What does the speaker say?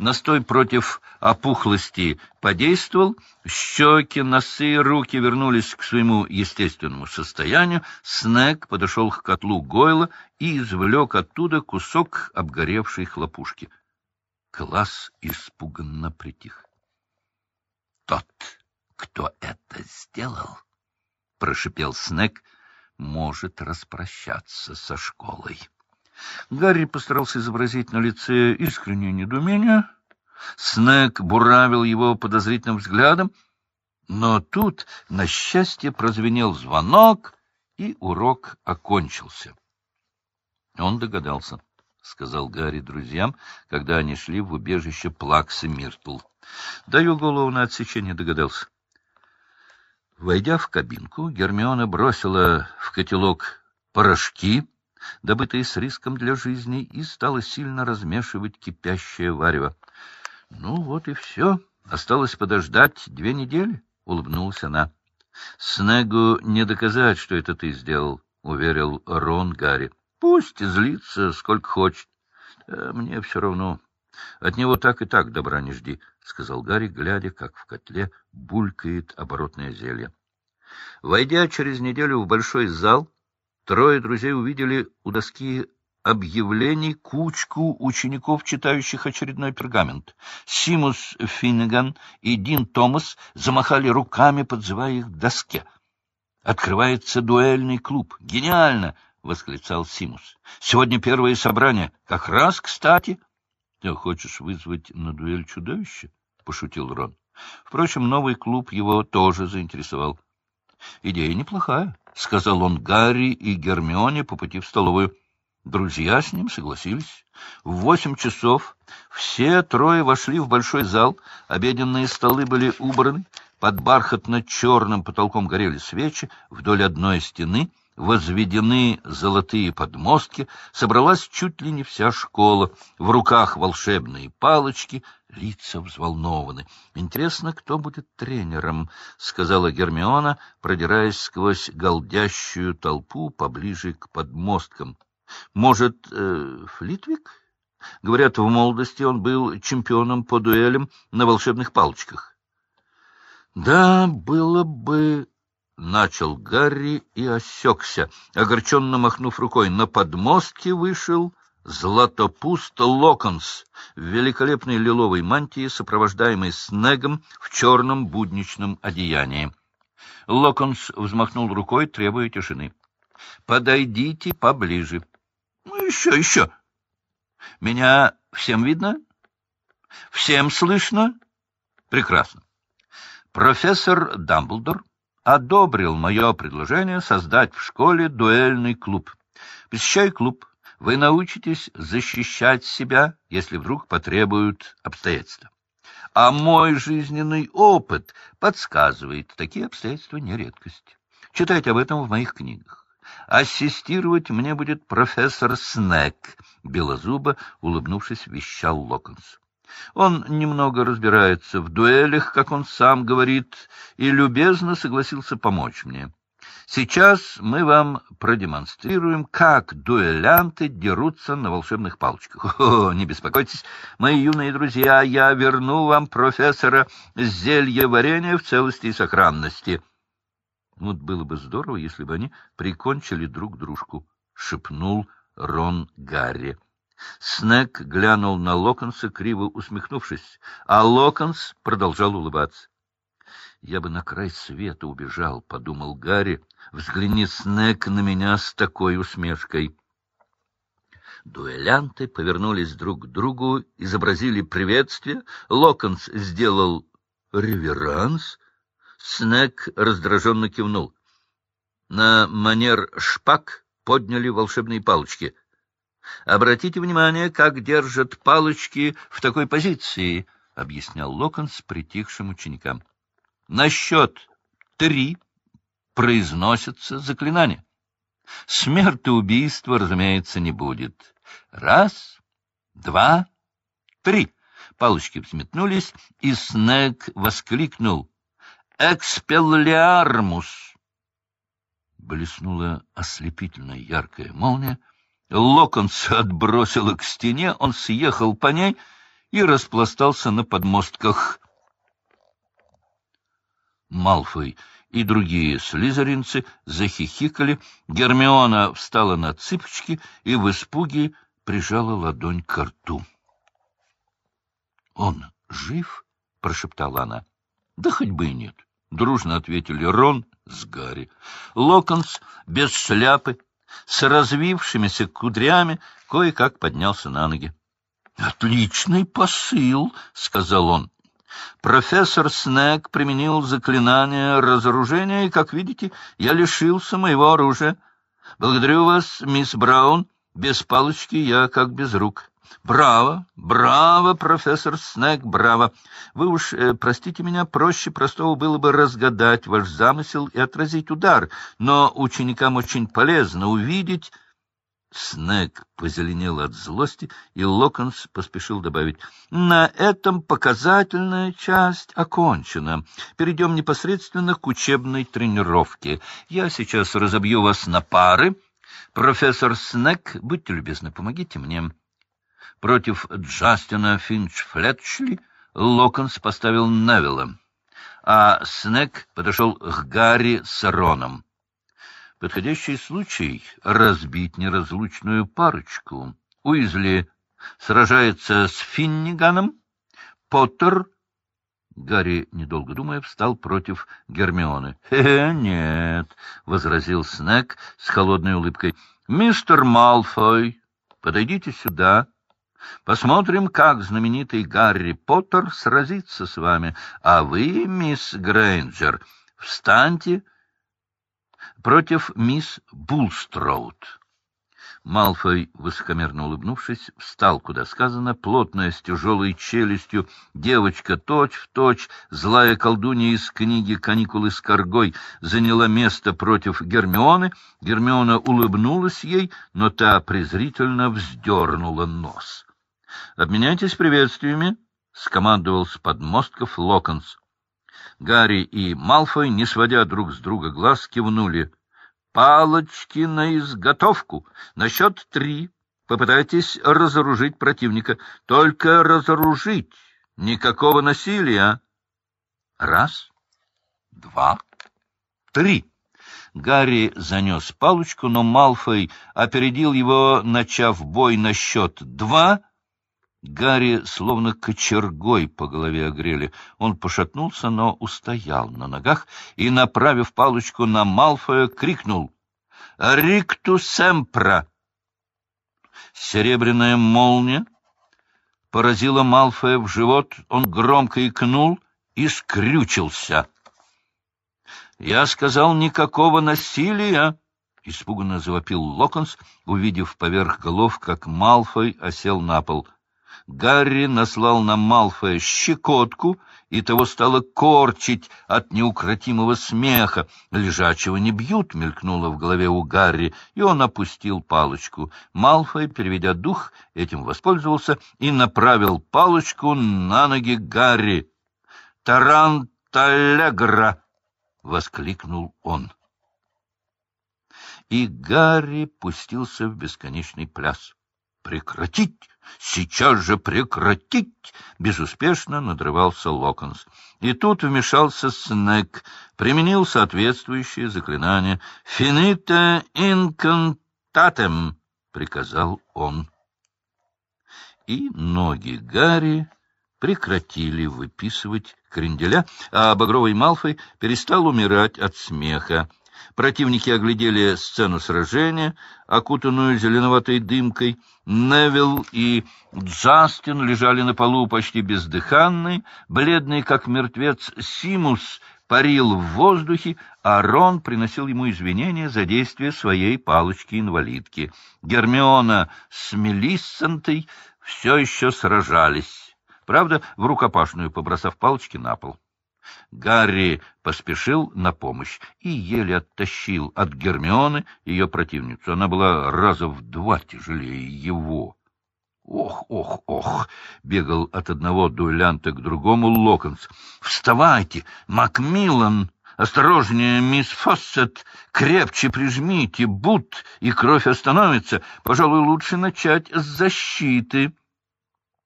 Настой против опухлости подействовал, щеки, носы, руки вернулись к своему естественному состоянию. Снег подошел к котлу Гойла и извлек оттуда кусок обгоревшей хлопушки. Класс испуганно притих. — Тот, кто это сделал, — прошипел Снег, — может распрощаться со школой. Гарри постарался изобразить на лице искреннее недоумение. Снег буравил его подозрительным взглядом, но тут, на счастье, прозвенел звонок, и урок окончился. Он догадался, — сказал Гарри друзьям, когда они шли в убежище Плаксы Миртл. Даю голову на отсечение, догадался. Войдя в кабинку, Гермиона бросила в котелок порошки, добытые с риском для жизни, и стала сильно размешивать кипящее варево. — Ну вот и все. Осталось подождать две недели, — улыбнулась она. — Снегу не доказать, что это ты сделал, — уверил Рон Гарри. — Пусть злится сколько хочет. Э, мне все равно. От него так и так добра не жди, — сказал Гарри, глядя, как в котле булькает оборотное зелье. Войдя через неделю в большой зал, Трое друзей увидели у доски объявлений кучку учеников, читающих очередной пергамент. Симус Финнеган и Дин Томас замахали руками, подзывая их к доске. «Открывается дуэльный клуб! Гениально!» — восклицал Симус. «Сегодня первое собрание. Как раз кстати!» «Ты хочешь вызвать на дуэль чудовище?» — пошутил Рон. Впрочем, новый клуб его тоже заинтересовал. «Идея неплохая», — сказал он Гарри и Гермионе по пути в столовую. Друзья с ним согласились. В восемь часов все трое вошли в большой зал, обеденные столы были убраны, под бархатно-черным потолком горели свечи, вдоль одной стены возведены золотые подмостки, собралась чуть ли не вся школа, в руках волшебные палочки, лица взволнованы. «Интересно, кто будет тренером?» — сказала Гермиона, продираясь сквозь голдящую толпу поближе к подмосткам. «Может, э, Флитвик?» Говорят, в молодости он был чемпионом по дуэлям на волшебных палочках. Да, было бы начал Гарри и осекся, огорченно махнув рукой. На подмостке вышел Златопуст Локонс в великолепной лиловой мантии, сопровождаемый Снегом в черном будничном одеянии. Локонс взмахнул рукой, требуя тишины. — Подойдите поближе. — Ну, еще, еще. — Меня всем видно? — Всем слышно? — Прекрасно. Профессор Дамблдор одобрил мое предложение создать в школе дуэльный клуб. Посещая клуб, вы научитесь защищать себя, если вдруг потребуют обстоятельства. А мой жизненный опыт подсказывает, такие обстоятельства не редкость. Читайте об этом в моих книгах. Ассистировать мне будет профессор Снег, белозубо, улыбнувшись, вещал Локонс. Он немного разбирается в дуэлях, как он сам говорит, и любезно согласился помочь мне. Сейчас мы вам продемонстрируем, как дуэлянты дерутся на волшебных палочках. О, не беспокойтесь, мои юные друзья, я верну вам профессора зелье варенья в целости и сохранности. Вот было бы здорово, если бы они прикончили друг дружку, — шепнул Рон Гарри. Снег глянул на Локонса, криво усмехнувшись, а Локонс продолжал улыбаться. — Я бы на край света убежал, — подумал Гарри. — Взгляни, Снег, на меня с такой усмешкой. Дуэлянты повернулись друг к другу, изобразили приветствие. Локонс сделал реверанс. Снег раздраженно кивнул. На манер шпак подняли волшебные палочки. Обратите внимание, как держат палочки в такой позиции, — объяснял Локонс притихшим ученикам. На счет три произносятся заклинания. Смертоубийства, разумеется, не будет. Раз, два, три. Палочки взметнулись, и Снег воскликнул. «Экспеллиармус!» Блеснула ослепительно яркая молния, Локонс отбросило к стене, он съехал по ней и распластался на подмостках. Малфой и другие слизеринцы захихикали, Гермиона встала на цыпочки и в испуге прижала ладонь к рту. — Он жив? — прошептала она. — Да хоть бы и нет. — дружно ответили Рон с Гарри. Локонс без шляпы, с развившимися кудрями, кое-как поднялся на ноги. — Отличный посыл, — сказал он. Профессор Снег применил заклинание разоружения, и, как видите, я лишился моего оружия. Благодарю вас, мисс Браун. Без палочки я как без рук. Браво, браво, профессор Снег, браво. Вы уж, э, простите меня, проще простого было бы разгадать ваш замысел и отразить удар, но ученикам очень полезно увидеть... Снег позеленел от злости, и Локонс поспешил добавить, «На этом показательная часть окончена. Перейдем непосредственно к учебной тренировке. Я сейчас разобью вас на пары. Профессор Снег, будьте любезны, помогите мне». Против Джастина Финч-Флетчли Локонс поставил Невилла, а Снег подошел к Гарри с Роном. Подходящий случай — разбить неразлучную парочку. Уизли сражается с Финниганом, Поттер... Гарри, недолго думая, встал против Гермионы. «Э, нет», — возразил Снег с холодной улыбкой. «Мистер Малфой, подойдите сюда. Посмотрим, как знаменитый Гарри Поттер сразится с вами. А вы, мисс Грейнджер, встаньте против мисс Булстроуд. Малфой, высокомерно улыбнувшись, встал, куда сказано, плотная, с тяжелой челюстью, девочка точь-в-точь, точь, злая колдунья из книги «Каникулы с коргой» заняла место против Гермионы. Гермиона улыбнулась ей, но та презрительно вздернула нос. — Обменяйтесь приветствиями, — скомандовал с подмостков Локонс. Гарри и Малфой, не сводя друг с друга глаз, кивнули. «Палочки на изготовку! На счет три попытайтесь разоружить противника. Только разоружить! Никакого насилия!» Раз, два, три. Гарри занес палочку, но Малфой опередил его, начав бой на счет два — Гарри словно кочергой по голове огрели. Он пошатнулся, но устоял на ногах и, направив палочку на Малфоя, крикнул «Рикту семпра!» Серебряная молния поразила Малфоя в живот, он громко икнул и скрючился. «Я сказал, никакого насилия!» — испуганно завопил Локонс, увидев поверх голов, как Малфой осел на пол — Гарри наслал на Малфоя щекотку, и того стало корчить от неукротимого смеха. «Лежачего не бьют», — мелькнуло в голове у Гарри, и он опустил палочку. Малфой, переведя дух, этим воспользовался и направил палочку на ноги Гарри. «Таранталегра!» — воскликнул он. И Гарри пустился в бесконечный пляс. «Прекратить! Сейчас же прекратить!» — безуспешно надрывался Локонс. И тут вмешался Снег, применил соответствующее заклинание. «Финита инкантатем!» — приказал он. И ноги Гарри прекратили выписывать кренделя, а Багровый Малфой перестал умирать от смеха. Противники оглядели сцену сражения, окутанную зеленоватой дымкой. Невилл и Джастин лежали на полу почти бездыханные, бледный, как мертвец, Симус парил в воздухе, а Рон приносил ему извинения за действие своей палочки-инвалидки. Гермиона с Мелиссантой все еще сражались, правда, в рукопашную, побросав палочки на пол. Гарри поспешил на помощь и еле оттащил от Гермионы ее противницу. Она была раза в два тяжелее его. «Ох, ох, ох!» — бегал от одного дуэлянта к другому Локонс. «Вставайте, Макмиллан! Осторожнее, мисс Фоссет! Крепче прижмите, бут, и кровь остановится. Пожалуй, лучше начать с защиты».